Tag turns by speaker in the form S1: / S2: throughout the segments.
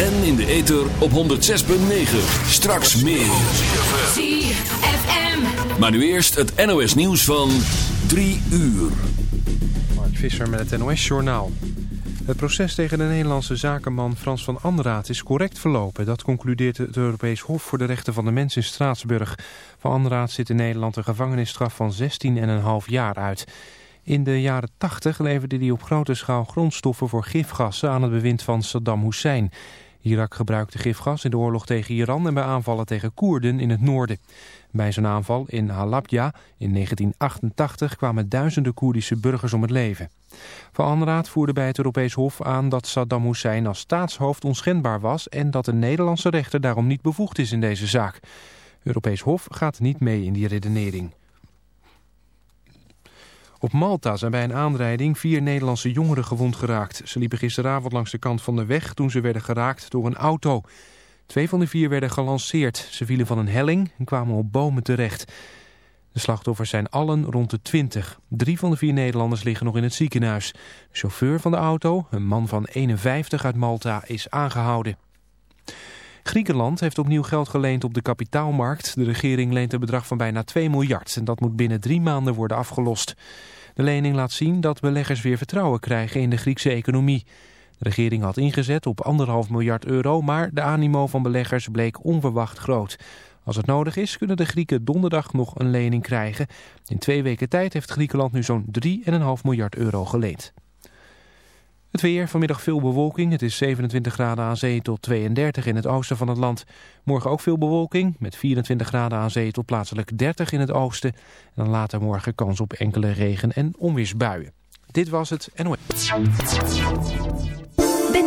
S1: En in de ether op 106.9. Straks meer.
S2: ZFM.
S1: Maar nu eerst het NOS nieuws van 3 uur.
S3: Mark Visser met het NOS Journaal. Het proces tegen de Nederlandse zakenman Frans van Anderaat is correct verlopen. Dat concludeert het Europees Hof voor de Rechten van de Mens in Straatsburg. Van Anderaat zit in Nederland een gevangenisstraf van 16,5 jaar uit. In de jaren 80 leverde hij op grote schaal grondstoffen voor gifgassen aan het bewind van Saddam Hussein. Irak gebruikte gifgas in de oorlog tegen Iran en bij aanvallen tegen Koerden in het noorden. Bij zijn aanval in Halabja in 1988 kwamen duizenden Koerdische burgers om het leven. Van Anraat voerde bij het Europees Hof aan dat Saddam Hussein als staatshoofd onschendbaar was en dat de Nederlandse rechter daarom niet bevoegd is in deze zaak. Europees Hof gaat niet mee in die redenering. Op Malta zijn bij een aanrijding vier Nederlandse jongeren gewond geraakt. Ze liepen gisteravond langs de kant van de weg toen ze werden geraakt door een auto. Twee van de vier werden gelanceerd. Ze vielen van een helling en kwamen op bomen terecht. De slachtoffers zijn allen rond de 20. Drie van de vier Nederlanders liggen nog in het ziekenhuis. De chauffeur van de auto, een man van 51 uit Malta, is aangehouden. Griekenland heeft opnieuw geld geleend op de kapitaalmarkt. De regering leent een bedrag van bijna 2 miljard en dat moet binnen drie maanden worden afgelost. De lening laat zien dat beleggers weer vertrouwen krijgen in de Griekse economie. De regering had ingezet op anderhalf miljard euro, maar de animo van beleggers bleek onverwacht groot. Als het nodig is, kunnen de Grieken donderdag nog een lening krijgen. In twee weken tijd heeft Griekenland nu zo'n 3,5 miljard euro geleend. Het weer, vanmiddag veel bewolking. Het is 27 graden aan zee tot 32 in het oosten van het land. Morgen ook veel bewolking, met 24 graden aan zee tot plaatselijk 30 in het oosten. En dan later morgen kans op enkele regen- en onweersbuien. Dit was het NOS.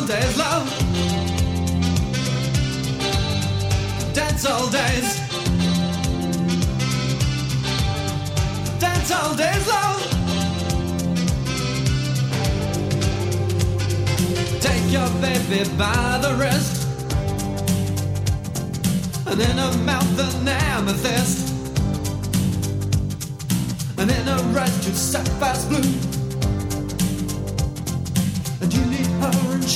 S4: All days,
S1: love. Dance all days. Dance all days, love. Take your baby by the wrist And in her mouth an amethyst And in her eyes just sapphire's blue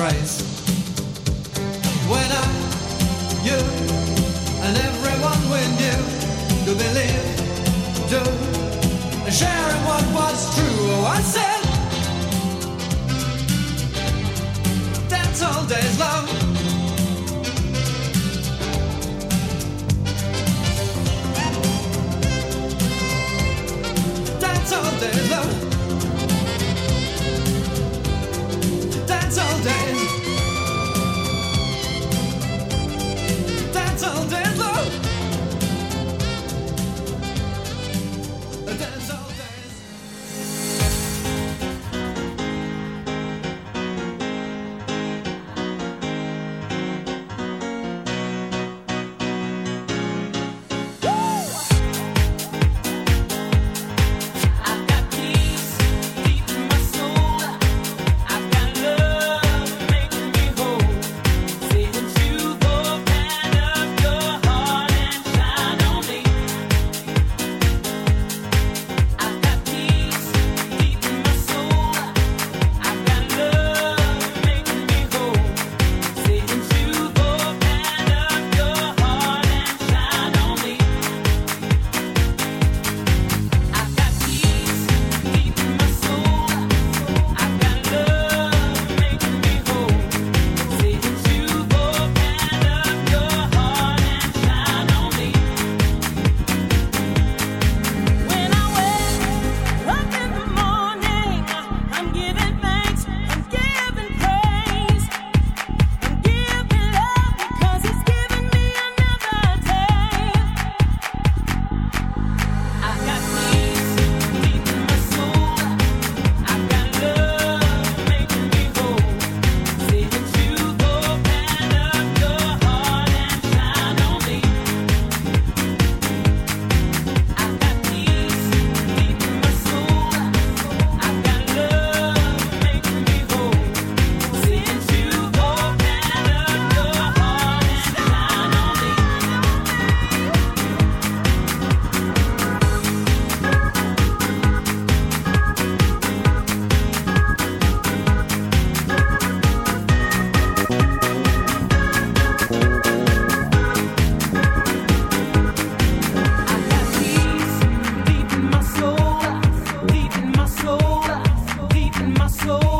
S1: crazy When I, you and everyone we knew Could believe, do sharing what was true. Oh, I said, that's all days love. That's all days love. Days.
S5: my soul.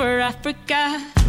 S5: for Africa.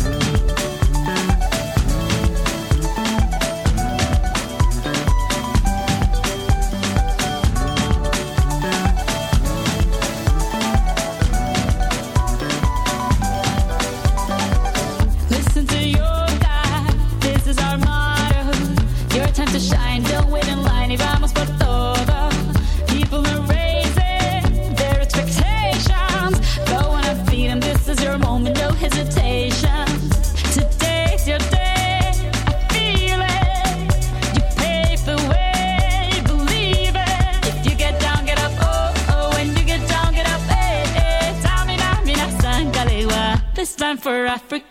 S5: Africa.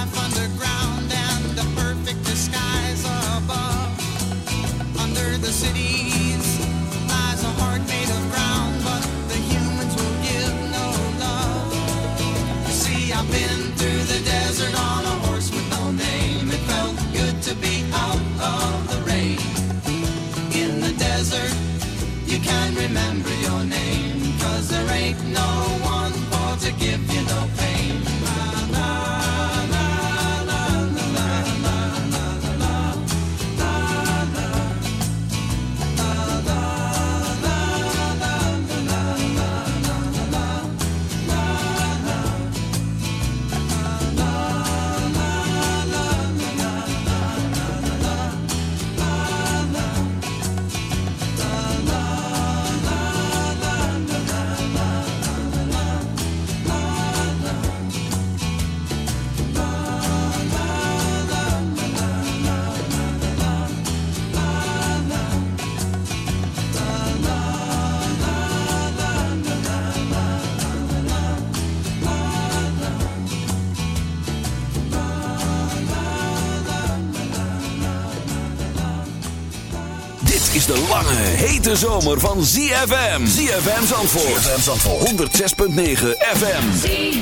S1: life the
S6: hete zomer van ZFM. ZFM Zandvoort. ZFM Zandvoort. 106.9 FM.
S2: ZFM.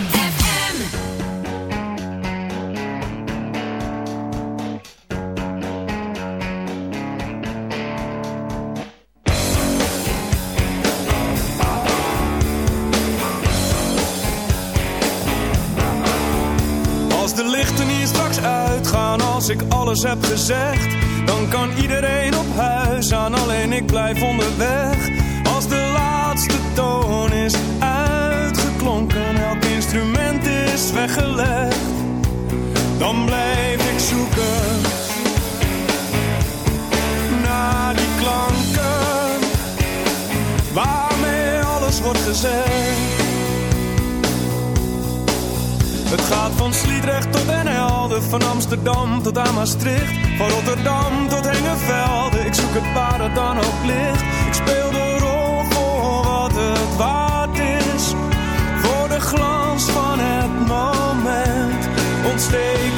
S7: Als de lichten hier straks uitgaan, als ik alles heb gezegd, dan kan iedereen Van Amsterdam tot aan Maastricht. Van Rotterdam tot Hengevelde. Ik zoek het waar het dan ook licht. Ik speel de rol voor wat het waard is. Voor de glans van het moment. Ontsteek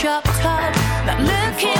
S8: shop top, not looking.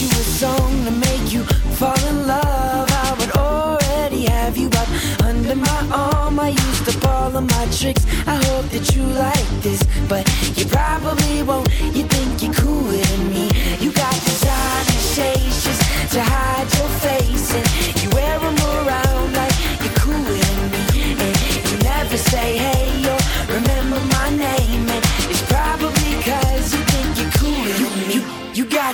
S9: you a song to make you fall in love, I would already have you up under my arm. I used up all my tricks. I hope that you like this, but you probably won't. You think you're cooler than me. You got designer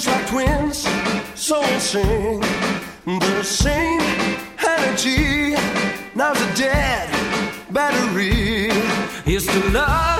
S10: just like twins, so sing. The same energy, now the dead battery is to love.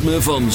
S11: ritme van